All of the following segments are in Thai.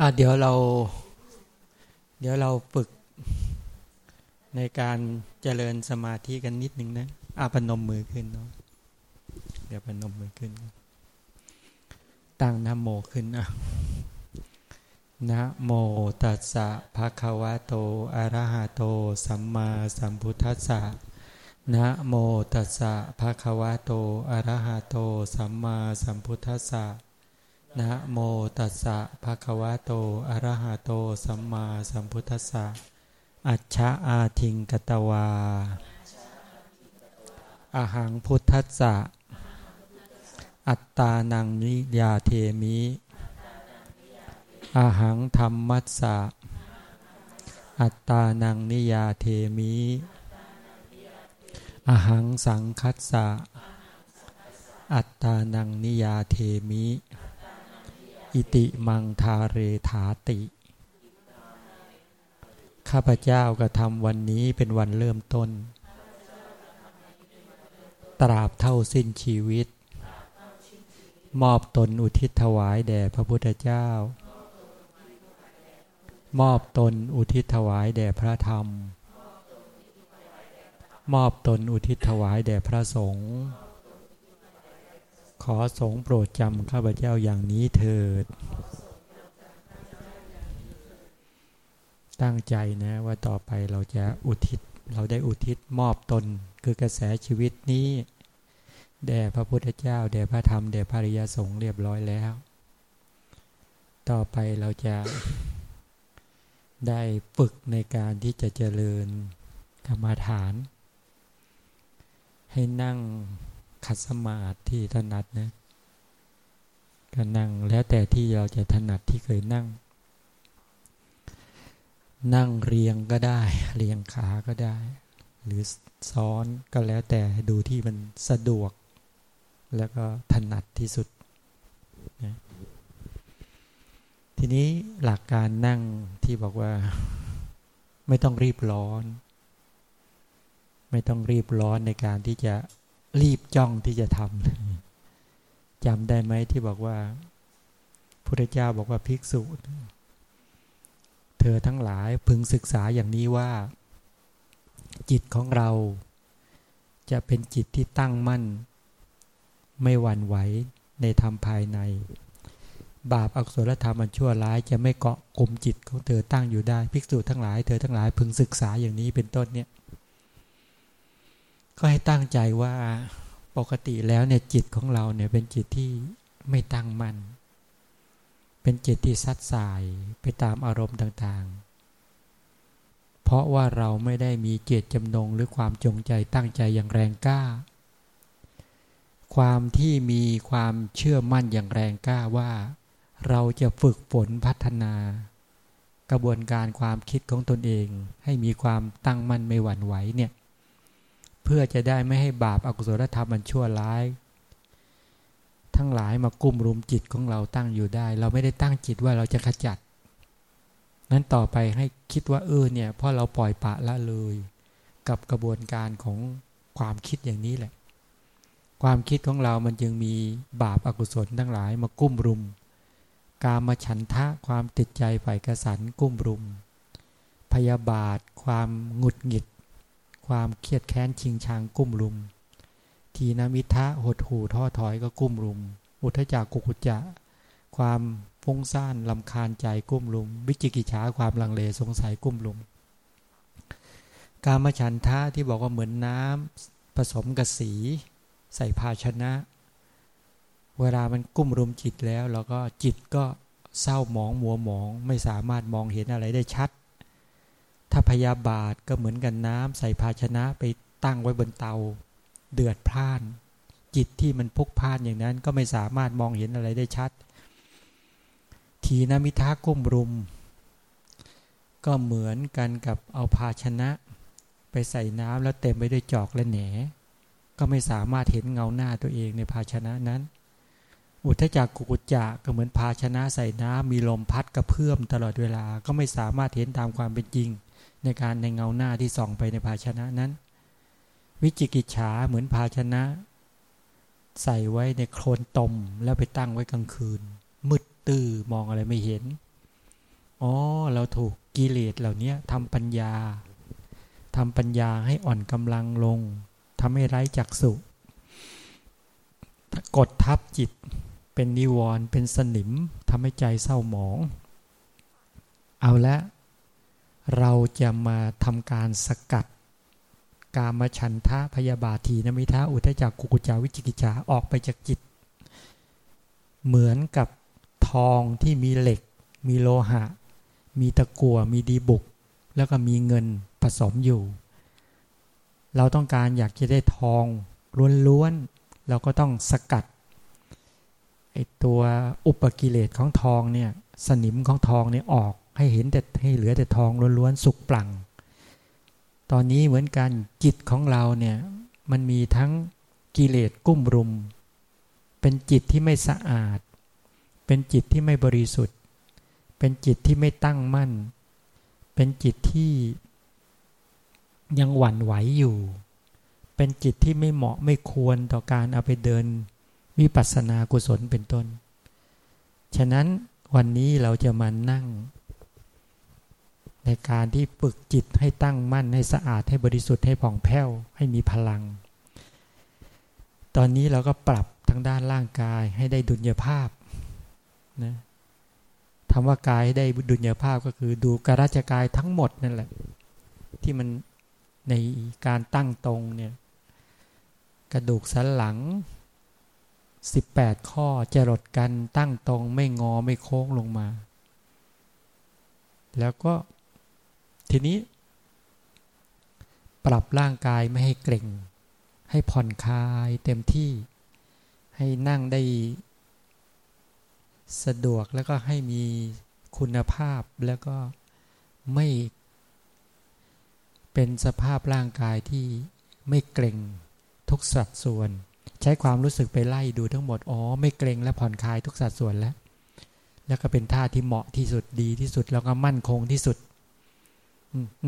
อะเดี๋ยวเรา เดี๋ยวเราฝึกในการเจริญสมาธิกันนิดนึงนะอาปนมมือขึ้นเนาะเดี๋ยวปนมมือขึ้น ตั้งนะโมขึ้นนะนะโมตัสสะภะคะวะโตอะระหะโต สัมมาสัมพุทธัสสะนะโมตัสสะภะคะวะโตอะระหะโต สัมมาสัมพุทธัสสะ นะโมตัสสะภะคะวะโต อะระหะโต สัมมาสัมพุทธัสสะ อัจฉาอาทิงกตวาอาหังพุทธัสสะ อัตตานังนิยาเทมิอาหังธรรมัสสะ อัตตานังนิยาเทมิอาหังสังคัสสะ อัตตานังนิยาเทมิ อิติมังทาเรถาติ ข้าพเจ้ากระทำวันนี้เป็นวันเริ่มต้น ตราบเท่าสิ้นชีวิต มอบตนอุทิศถวายแด่พระพุทธเจ้า มอบตนอุทิศถวายแด่พระธรรม มอบตนอุทิศถวายแด่พระสงฆ์ ขอสงโปรดจำข้าพเจ้าอย่างนี้เถิด ตั้งใจนะว่าต่อไปเราจะอุทิศ เราได้อุทิศมอบตน คือกระแสชีวิตนี้แด่พระพุทธเจ้าแด่พระธรรมแด่พระริยสงฆ์เรียบร้อยแล้ว ต่อไปเราจะได้ฝึกในการที่จะเจริญกรรมฐาน ให้นั่ง ขัดสมาธิที่ถนัดนะก็นั่งแล้วแต่ที่เราจะถนัดที่เคยนั่ง นั่งเรียงก็ได้ เรียงขาก็ได้ หรือซ้อนก็แล้วแต่ดูที่มันสะดวก แล้วก็ถนัดที่สุดนะทีนี้หลักการนั่งที่บอกว่า ไม่ต้องรีบร้อน ไม่ต้องรีบร้อนในการที่จะ รีบจ้องที่จะทำจำได้ไหมที่บอกว่าพระเจ้าบอกว่าภิกษุ เธอทั้งหลายพึงศึกษาอย่างนี้ว่า จิตของเรา จะเป็นจิตที่ตั้งมั่น ไม่หวั่นไหวในธรรมภายใน บาปอักุศลธรรมอันชั่วร้ายจะไม่เกาะกลุ่มจิตของเธอตั้งอยู่ได้ ภิกษุทั้งหลายเธอทั้งหลายพึงศึกษาอย่างนี้เป็นต้นเนี่ย ก็ให้ตั้งใจว่าปกติแล้วเนี่ยจิตของเราเนี่ยเป็นจิตที่ไม่ตั้งมัน่น เป็นจิตที่ซัดสายไปตามอารมณ์ต่างๆ เพราะว่าเราไม่ได้มีเจตจำนงหรือความจงใจตั้งใจอย่างแรงกล้า ความที่มีความเชื่อมั่นอย่างแรงกล้าว่า เราจะฝึกฝนพัฒนา กระบวนการความคิดของตนเองให้มีความตั้งมั่นไม่หวั่นไหวเนี่ย เพื่อจะได้ไม่ให้บาปอากุศลธรรมมันชั่วร้าย ทั้งหลายมากุ้มรุมจิตของเราตั้งอยู่ได้ เราไม่ได้ตั้งจิตว่าเราจะขจัด นั้นต่อไปให้คิดว่าเออเนี่ยพราะเราปล่อยปะละเลย กับกระบวนการของความคิดอย่างนี้แหละ ความคิดของเรามันจึงมีบาปอากุศลทั้งหลายมากุ้มรุม การมาฉันทะความติดใจฝ่ายกระสันกุ้มรุม พยาบาท ความหงุดหงิด ความเครียดแค้นชิงชังกุ้มลุม ทีนมิทะหดหูท้อถอยก็กุ้มลุม อุทจักกุกุจะ ความฟุ้งซ่านลำคาญใจกุ้มลุม วิจิกิจฉาความลังเลสงสัยกุ้มลุม การมาฉันทะที่บอกว่าเหมือนน้ำผสมกับสี ใส่ภาชนะ เวลามันกุ้มรุมจิตแล้วเราก็จิตก็เศร้าหมองมัวหมองไม่สามารถมองเห็นอะไรได้ชัด ถ้าพยาบาทก็เหมือนกันน้ำใส่ภาชนะไปตั้งไว้บนเตา เดือดพล่าน จิตที่มันพุกพ่านอย่างนั้น ก็ไม่สามารถมองเห็นอะไรได้ชัด ทีนมิทากุ้มรุม ก็เหมือนกันกับเอาภาชนะ ไปใส่น้ำแล้วเต็มไปด้วยจอกและแหนก็ไม่สามารถเห็นเงาหน้าตัวเองในภาชนะนั้น อุทจักกุกุจจะก็เหมือนภาชนะใส่น้ำมีลมพัดกระเพื่อมตลอดเวลา ก็ไม่สามารถเห็นตามความเป็นจริง ในการในเงาหน้าที่ส่องไปในภาชนะนั้น วิจิกิจฉาเหมือนภาชนะ ใส่ไว้ในโคลนตมแล้วไปตั้งไว้กลางคืน มืดตื้อมองอะไรไม่เห็นอ๋อเราถูกกิเลสเหล่านี้ทำปัญญาทำปัญญาให้อ่อนกำลังลงทำให้ไร้จักสุกดทับจิตเป็นนิวรณ์เป็นสนิมทำให้ใจเศร้าหมอง เอาละ เราจะมาทำการสกัด กามฉันทะพยาบาทีนมิทะอุทจักกุกุจาวิจิกิจาออกไปจากจิต เหมือนกับทองที่มีเหล็ก มีโลหะ มีตะกั่วมีดีบุก แล้วก็มีเงินผสมอยู่ เราต้องการอยากจะได้ทองล้วนๆเราก็ต้องสกัดไอตัวอุปกิเลสของทองเนี่ยสนิมของทองเนี่ยออก ให้เห็นแต่ให้เหลือแต่ทองล้วนๆสุกปลั่งตอนนี้เหมือนกันจิตของเราเนี่ยมันมีทั้งกิเลสกุ้มรุม เป็นจิตที่ไม่สะอาด เป็นจิตที่ไม่บริสุทธิ์ เป็นจิตที่ไม่ตั้งมั่น เป็นจิตที่ยังหวั่นไหวอยู่ เป็นจิตที่ไม่เหมาะไม่ควรต่อการเอาไปเดินวิปัสสนากุศลเป็นต้น ฉะนั้นวันนี้เราจะมานั่ง ในการที่ฝึกจิตให้ตั้งมั่นให้สะอาดให้บริสุทธิ์ให้ผ่องแผ้วให้มีพลัง ตอนนี้เราก็ปรับทั้งด้านร่างกายให้ได้ดุลยภาพนะทำว่ากายให้ได้ดุลยภาพก็คือดูกราชกายทั้งหมดนั่นแหละ ที่มันในการตั้งตรงเนี่ยกระดูกสันหลัง 18 ข้อจะรดกันตั้งตรงไม่งอไม่โค้งลงมา แล้วก็ ทีนี้ ปรับร่างกายไม่ให้เกร็ง ให้ผ่อนคลายเต็มที่ ให้นั่งได้ สะดวกแล้วก็ให้มีคุณภาพแล้วก็ไม่เป็นสภาพร่างกายที่ไม่เกร็งทุกสัดส่วน ใช้ความรู้สึกไปไล่ดูทั้งหมด อ๋อ ไม่เกร็งและผ่อนคลายทุกสัดส่วนแล้ว แล้วก็เป็นท่าที่เหมาะที่สุดดีที่สุดแล้วก็มั่นคงที่สุด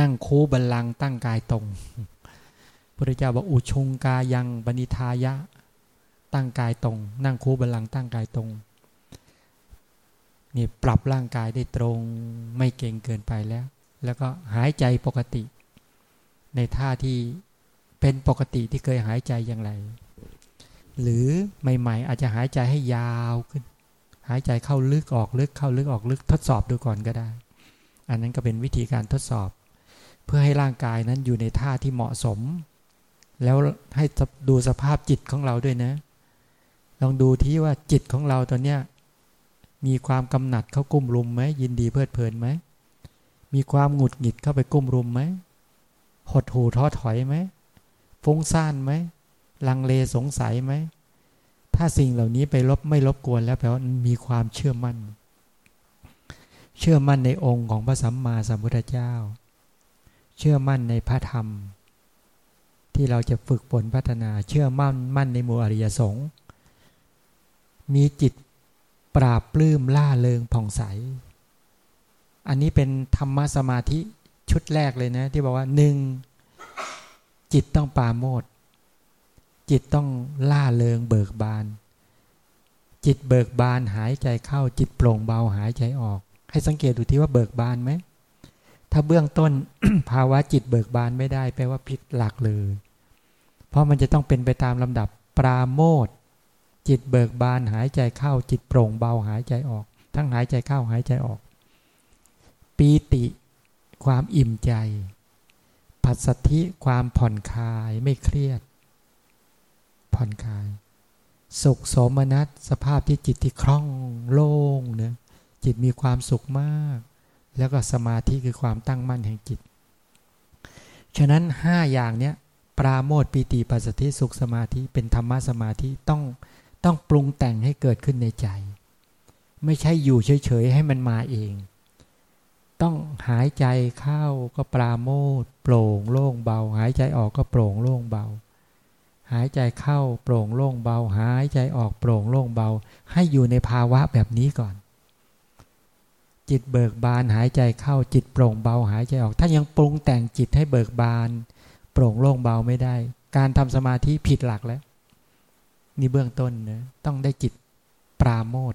นั่งคูบัลลังตั้งกายตรงพระเจ้าบอกอุชงกายังบณิทายะ ตั้งกายตรง นั่งคูบัลลังตั้งกายตรงนี่ปรับร่างกายได้ตรงไม่เก่งเกินไปแล้ว แล้วก็หายใจปกติ ในท่าที่เป็นปกติที่เคยหายใจอย่างไร หรือใหม่ๆ อาจจะหายใจให้ยาวขึ้น หายใจเข้าลึกออกลึกเข้าลึกออกลึกทดสอบดูก่อนก็ได้ อันนั้นก็เป็นวิธีการทดสอบ เพื่อให้ร่างกายนั้นอยู่ในท่าที่เหมาะสม แล้วให้ดูสภาพจิตของเราด้วยนะ ลองดูที่ว่าจิตของเราตอนเนี้ยมีความกำหนัดเข้ากุ้มรุมไหมยินดีเพลิดเพลินไหมมีความหงุดหงิดเข้าไปกุ้มรุมไหมหดหูท้อถอยไหมฟุ้งซ่านไหมลังเลสงสัยไหมถ้าสิ่งเหล่านี้ไปลบไม่ลบกวนแล้วแปลว่ามีความเชื่อมั่น เชื่อมั่นในองค์ของพระสัมมาสัมพุทธเจ้า เชื่อมั่นในพระธรรม ที่เราจะฝึกฝนพัฒนา เชื่อมั่นมั่นในมูอริยสงฆ์มีจิตปราบปลื้มล่าเริงผ่องใส อันนี้เป็นธรรมสมาธิชุดแรกเลยนะ ที่บอกว่าหนึ่งจิตต้องปาโมดจิตต้องล่าเริงเบิกบาน จิตเบิกบานหายใจเข้าจิตโปร่งเบาหายใจออก ให้สังเกตดูที่ว่าเบิกบานไหม ถ้าเบื้องต้นภาวะจิตเบิกบานไม่ได้แปลว่าผิดหลักเลย เพราะมันจะต้องเป็นไปตามลำดับปราโมทจิตเบิกบานหายใจเข้าจิตโปร่งเบาหายใจออก ทั้งหายใจเข้าหายใจออก ปีติความอิ่มใจปัสสธิความผ่อนคลายไม่เครียด ผ่อนคลาย สุขสมนัตสภาพที่จิตที่คล่องโล่งเนะ จิตมีความสุขมาก แล้วก็สมาธิคือความตั้งมั่นแห่งจิต ฉะนั้นห้าอย่างเนี้ยปราโมทปีติปัสสติสุขสมาธิเป็นธรรมะสมาธิต้องต้องปรุงแต่งให้เกิดขึ้นในใจ ไม่ใช่อยู่เฉย ๆ ให้มันมาเอง ต้องหายใจเข้าก็ปราโมทโปร่งโล่งเบา หายใจออกก็โปร่งโล่งเบา หายใจเข้าโปร่งโล่งเบา หายใจออกโปร่งโล่งเบา ให้อยู่ในภาวะแบบนี้ก่อน จิตเบิกบานหายใจเข้าจิตโปร่งเบาหายใจออกถ้ายังปรุงแต่งจิตให้เบิกบาน โปร่งโล่งเบาไม่ได้ การทำสมาธิผิดหลักแล้วนี่เบื้องต้นนะต้องได้จิตปราโมท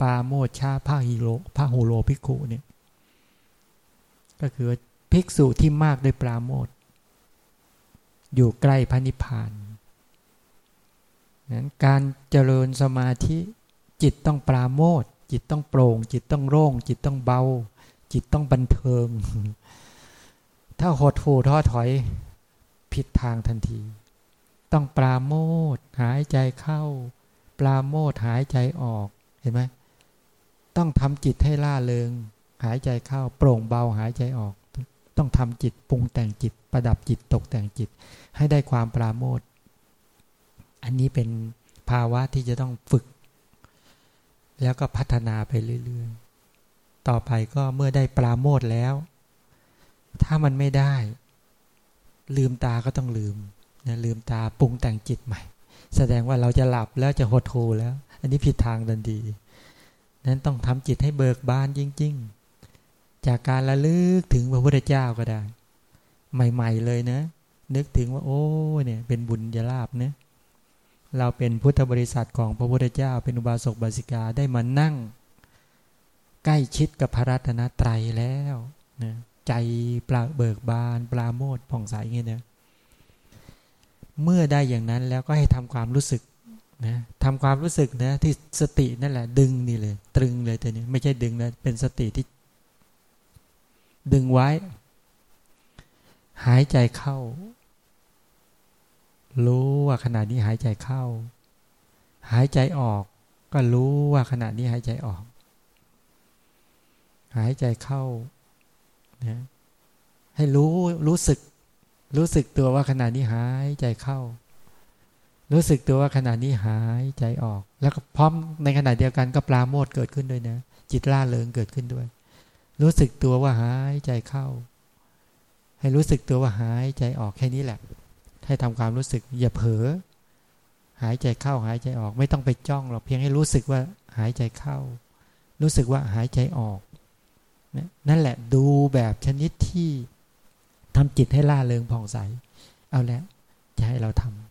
ปาโมชาพระฮิโรพระโฮโลภิกขุเนี่ยก็คือภิกษุที่มากด้วยปราโมทอยู่ใกล้พระนิพพานนั้นการเจริญสมาธิจิตต้องปราโมท จิตต้องโปร่ง จิตต้องโล่ง จิตต้องเบา จิตต้องบันเทิง ถ้าหดหู่ท้อถอย ผิดทางทันที ต้องปราโมทหายใจเข้า ปราโมทหายใจออกเห็นไหมต้องทำจิตให้ล่าเริง หายใจเข้า โปร่งเบาหายใจออก ต้องทำจิตปรุงแต่งจิต ประดับจิตตกแต่งจิต ให้ได้ความปราโมทอันนี้เป็นภาวะที่จะต้องฝึก แล้วก็พัฒนาไปเรื่อยๆ ต่อไปก็เมื่อได้ปราโมทแล้ว ถ้ามันไม่ได้ ลืมตาก็ต้องลืมนะลืมตาปรุงแต่งจิตใหม่ แสดงว่าเราจะหลับแล้วจะหดหูแล้ว อันนี้ผิดทางดันดี นั้นต้องทำจิตให้เบิกบานจริง ๆ จากการระลึกถึงพระพุทธเจ้าก็ได้ ใหม่ ๆ เลยนะ นึกถึงว่า โอ้เนี่ยเป็นบุญยาลาบเนะ เราเป็นพุทธบริษัทของพระพุทธเจ้า เป็นอุบาสกบาสิกาได้มานั่ง ใกล้ชิดกับพระรัตนตรัยแล้วนะใจปลาเบิกบาน ปลาโมดผ่องใสเงี้ยนะเมื่อได้อย่างนั้นแล้วก็ให้ทำความรู้สึกนะทำความรู้สึกนะที่สตินั่นแหละ ดึงนี่เลย ตรึงเลยแต่นี้ ไม่ใช่ดึงนะเป็นสติที่ ดึงไว้ หายใจเข้า รู้ว่าขณะนี้หายใจเข้า หายใจออก ก็รู้ว่าขณะนี้หายใจออก หายใจเข้านะให้รู้รู้สึก รู้สึกตัวว่าขณะนี้หายใจเข้า รู้สึกตัวว่าขณะนี้หายใจออก แล้วก็พร้อมในขณะเดียวกันก็ปลาโมดเกิดขึ้นด้วยนะ จิตล่าเริงเกิดขึ้นด้วย รู้สึกตัวว่าหายใจเข้า ให้รู้สึกตัวว่าหายใจออกแค่นี้แหละ ให้ทำความรู้สึกอย่าเผลอหายใจเข้าหายใจออก ไม่ต้องไปจ้องหรอกเพียงให้รู้สึกว่าหายใจเข้า รู้สึกว่าหายใจออกนั่นแหละดูแบบชนิดที่ทำจิตให้ล่าเริงผ่องใส เอาแล้วจะให้เราทำ